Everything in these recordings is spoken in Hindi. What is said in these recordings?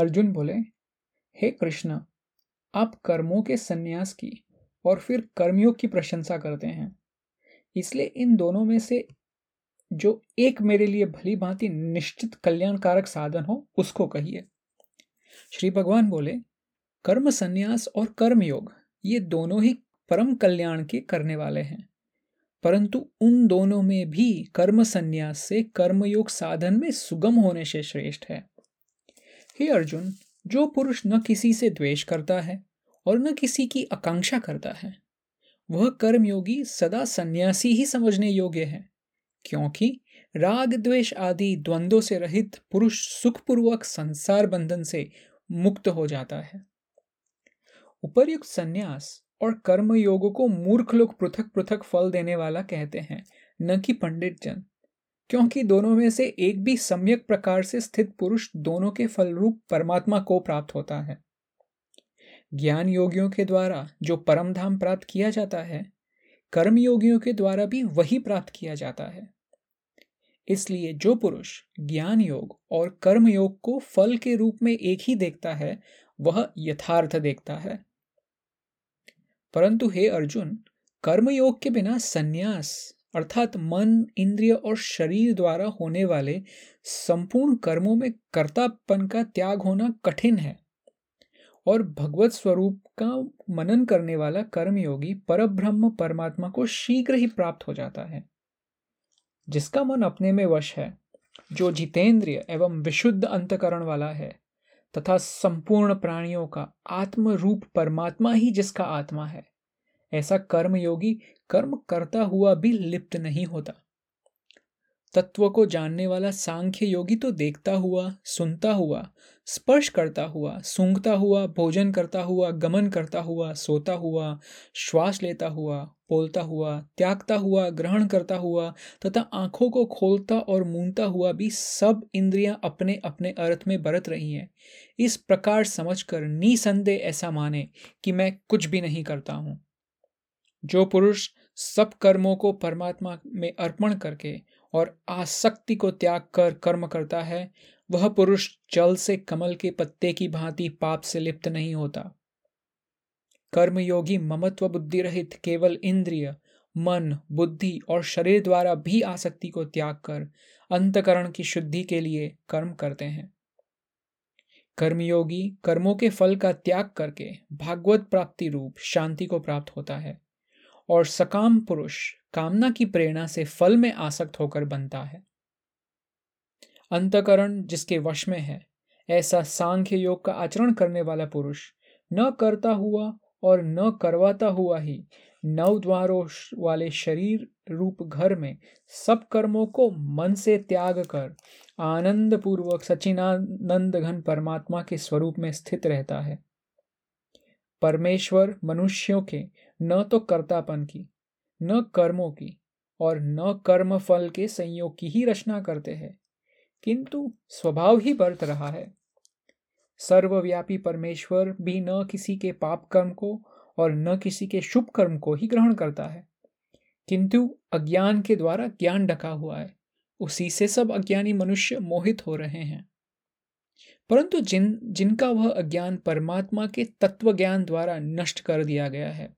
अर्जुन बोले, हे कृष्ण, आप कर्मों के संन्यास की और फिर कर्मयोग की प्रशंसा करते हैं। इसलिए इन दोनों में से जो एक मेरे लिए भली भांति निश्चित कल्याणकारक साधन हो, उसको कहिए। श्री भगवान बोले, कर्म संन्यास और कर्मयोग ये दोनों ही परम कल्याण के करने वाले हैं। परंतु उन दोनों में भी कर्म संन्यास से कर्मयोग साधन में सुगम होने से श्रेष्ठ है। हे अर्जुन, जो पुरुष न किसी से द्वेष करता है और न किसी की आकांक्षा करता है, वह कर्मयोगी सदा सन्यासी ही समझने योग्य है, क्योंकि राग द्वेष आदि द्वंद्वों से रहित पुरुष सुखपूर्वक संसार बंधन से मुक्त हो जाता है। उपर्युक्त संन्यास और कर्म योग को मूर्ख लोग पृथक पृथक फल देने वाला कहते हैं, न कि पंडित जन क्योंकि दोनों में से एक भी सम्यक प्रकार से स्थित पुरुष दोनों के फल रूप परमात्मा को प्राप्त होता है। ज्ञान योगियों के द्वारा जो परम धाम प्राप्त किया जाता है, कर्म योगियों के द्वारा भी वही प्राप्त किया जाता है। इसलिए जो पुरुष ज्ञान योग और कर्म योग को फल के रूप में एक ही देखता है, वह यथार्थ देखता है। परंतु हे अर्जुन कर्मयोग के बिना संन्यास अर्थात मन, इंद्रिय और शरीर द्वारा होने वाले संपूर्ण कर्मों में कर्तापन का त्याग होना कठिन है। और भगवत स्वरूप का मनन करने वाला कर्मयोगी परब्रह्म परमात्मा को शीघ्र ही प्राप्त हो जाता है। जिसका मन अपने में वश है, जो जितेंद्रिय एवं विशुद्ध अंतकरण वाला है, तथा संपूर्ण प्राणियों का आत्म रूप परमात्मा ही जिसका आत्मा है। ऐसा कर्म योगी कर्म करता हुआ भी लिप्त नहीं होता। तत्व को जानने वाला सांख्य योगी तो देखता हुआ, सुनता हुआ, स्पर्श करता हुआ, सूंघता हुआ, भोजन करता हुआ, गमन करता हुआ, सोता हुआ, श्वास लेता हुआ, बोलता हुआ, त्यागता हुआ, ग्रहण करता हुआ तथा आँखों को खोलता और मूंदता हुआ भी सब इंद्रियाँ अपने अपने अर्थ में बरत रही हैं। इस प्रकार समझकर निसंदेह ऐसा माने कि मैं कुछ भी नहीं करता हूँ। जो पुरुष सब कर्मों को परमात्मा में अर्पण करके और आसक्ति को त्याग कर कर्म करता है, वह पुरुष जल से कमल के पत्ते की भांति पाप से लिप्त नहीं होता। कर्मयोगी ममत्व बुद्धि रहित केवल इंद्रिय, मन, बुद्धि और शरीर द्वारा भी आसक्ति को त्याग कर अंतकरण की शुद्धि के लिए कर्म करते हैं। कर्मयोगी कर्मों के फल का त्याग करके भागवत प्राप्ति रूप शांति को प्राप्त होता है। और सकाम पुरुष कामना की प्रेरणा से फल में आसक्त होकर बनता है। अंतकरण जिसके वश में है, ऐसा सांख्य योग का आचरण करने वाला पुरुष न करता हुआ और न करवाता हुआ ही नव द्वारों वाले शरीर रूप घर में सब कर्मों को मन से त्याग कर आनंद पूर्वक सचिनानंद घन परमात्मा के स्वरूप में स्थित रहता है। परमेश्वर मनुष्यों के, न तो कर्तापन की, न कर्मों की और न कर्म फल के संयोग की ही रचना करते हैं। किंतु स्वभाव ही बरत रहा है। सर्वव्यापी परमेश्वर भी न किसी के पाप कर्म को और न किसी के शुभ कर्म को ही ग्रहण करता है। किंतु अज्ञान के द्वारा ज्ञान ढका हुआ है। उसी से सब अज्ञानी मनुष्य मोहित हो रहे हैं। परंतु जिन, जिनका वह अज्ञान परमात्मा के तत्व ज्ञान द्वारा नष्ट कर दिया गया है,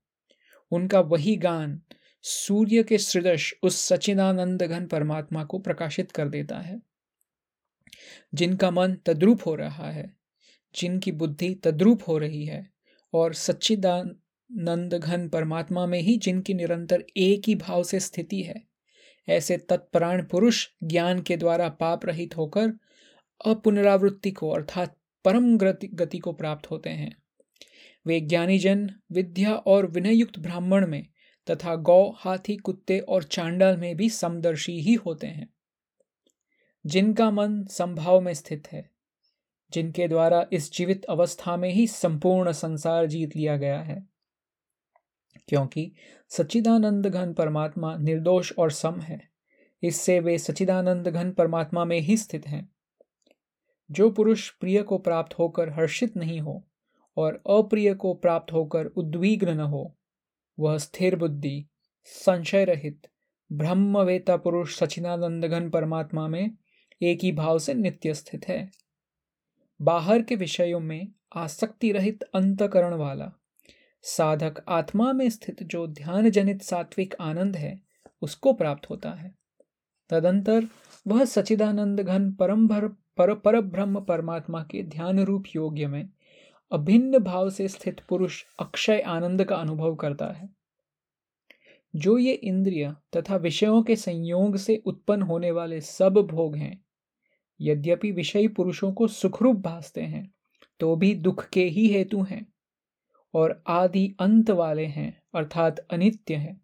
उनका वही गान सूर्य के सृदश उस सचिदानंद घन परमात्मा को प्रकाशित कर देता है। जिनका मन तद्रूप हो रहा है, जिनकी बुद्धि तद्रूप हो रही है, और सच्चिदानंद घन परमात्मा में ही जिनकी निरंतर एक ही भाव से स्थिति है, ऐसे तत्परायण पुरुष ज्ञान के द्वारा पाप रहित होकर अपुनरावृत्ति को, अर्थात परम गति को प्राप्त होते हैं। वे ज्ञानी जन विद्या और विनयुक्त ब्राह्मण में तथा गौ, हाथी, कुत्ते और चांडाल में भी समदर्शी ही होते हैं। जिनका मन संभाव में स्थित है, जिनके द्वारा इस जीवित अवस्था में ही संपूर्ण संसार जीत लिया गया है। क्योंकि सच्चिदानंद घन परमात्मा निर्दोष और सम है, इससे वे सच्चिदानंद घन परमात्मा में ही स्थित हैं। जो पुरुष प्रिय को प्राप्त होकर हर्षित नहीं हो और अप्रिय को प्राप्त होकर उद्विग्न न हो, वह स्थिर बुद्धि, संशय रहित ब्रह्मवेता पुरुष सचिदानंद घन परमात्मा में एक ही भाव से नित्य स्थित है। बाहर के विषयों में आसक्ति रहित अंतकरण वाला, साधक आत्मा में स्थित जो ध्यान जनित सात्विक आनंद है, उसको प्राप्त होता है। तदंतर वह सचिदानंद घन परम भर पर पर ब्रह्म परमात्मा के ध्यान रूप योग्य में अभिन्न भाव से स्थित पुरुष अक्षय आनंद का अनुभव करता है। जो ये इंद्रिय तथा विषयों के संयोग से उत्पन्न होने वाले सब भोग हैं, यद्यपि विषयी पुरुषों को सुखरूप भासते हैं तो भी दुख के ही हेतु हैं और आदि अंत वाले हैं, अर्थात अनित्य हैं।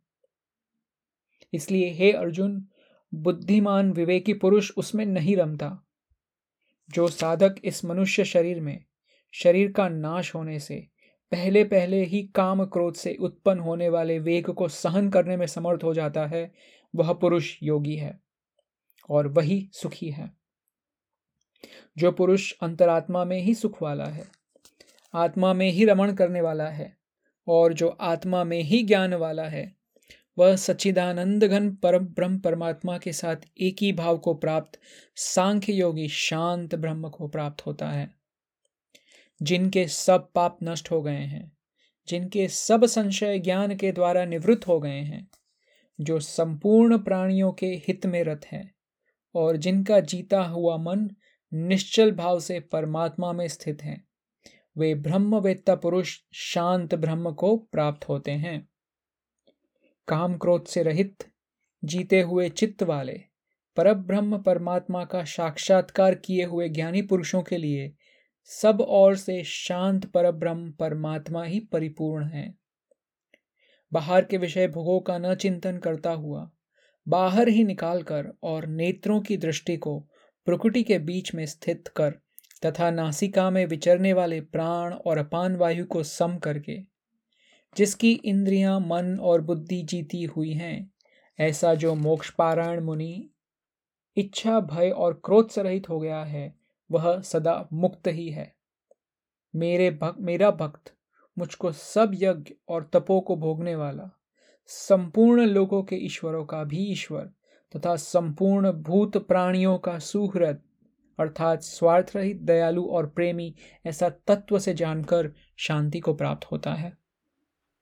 इसलिए हे अर्जुन, बुद्धिमान विवेकी पुरुष उसमें नहीं रमता। जो साधक इस मनुष्य शरीर में, शरीर का नाश होने से, पहले पहले ही काम क्रोध से उत्पन्न होने वाले वेग को सहन करने में समर्थ हो जाता है, वह पुरुष योगी है और वही सुखी है। जो पुरुष अंतरात्मा में ही सुख वाला है, आत्मा में ही रमण करने वाला है और जो आत्मा में ही ज्ञान वाला है वह सच्चिदानंद घन परम ब्रह्म परमात्मा के साथ एक ही भाव को प्राप्त, सांख्य योगी शांत ब्रह्म को प्राप्त होता है। जिनके सब पाप नष्ट हो गए हैं, जिनके सब संशय ज्ञान के द्वारा निवृत्त हो गए हैं, जो संपूर्ण प्राणियों के हित में रत है और जिनका जीता हुआ मन निश्चल भाव से परमात्मा में स्थित है, वे ब्रह्मवेत्ता पुरुष शांत ब्रह्म को प्राप्त होते हैं। काम क्रोध से रहित जीते हुए चित्त वाले, परब्रह्म परमात्मा का साक्षात्कार किए हुए ज्ञानी पुरुषों के लिए सब और से शांत परब्रह्म परमात्मा ही परिपूर्ण है। बाहर के विषय भोगों का न चिंतन करता हुआ, बाहर ही निकालकर और नेत्रों की दृष्टि को प्रकृति के बीच में स्थित कर तथा नासिका में विचरने वाले प्राण और अपान वायु को सम करके जिसकी इंद्रियाँ मन और बुद्धि जीती हुई हैं। ऐसा जो मोक्ष पारायण मुनि इच्छा भय और क्रोध से रहित हो गया है वह सदा मुक्त ही है। मेरे भक, मेरा भक्त मुझको सब यज्ञ और तपो को भोगने वाला संपूर्ण लोगों के ईश्वरों का भी ईश्वर तथा संपूर्ण भूत प्राणियों का सुहृद अर्थात स्वार्थ रहित दयालु और प्रेमी ऐसा तत्व से जानकर शांति को प्राप्त होता है।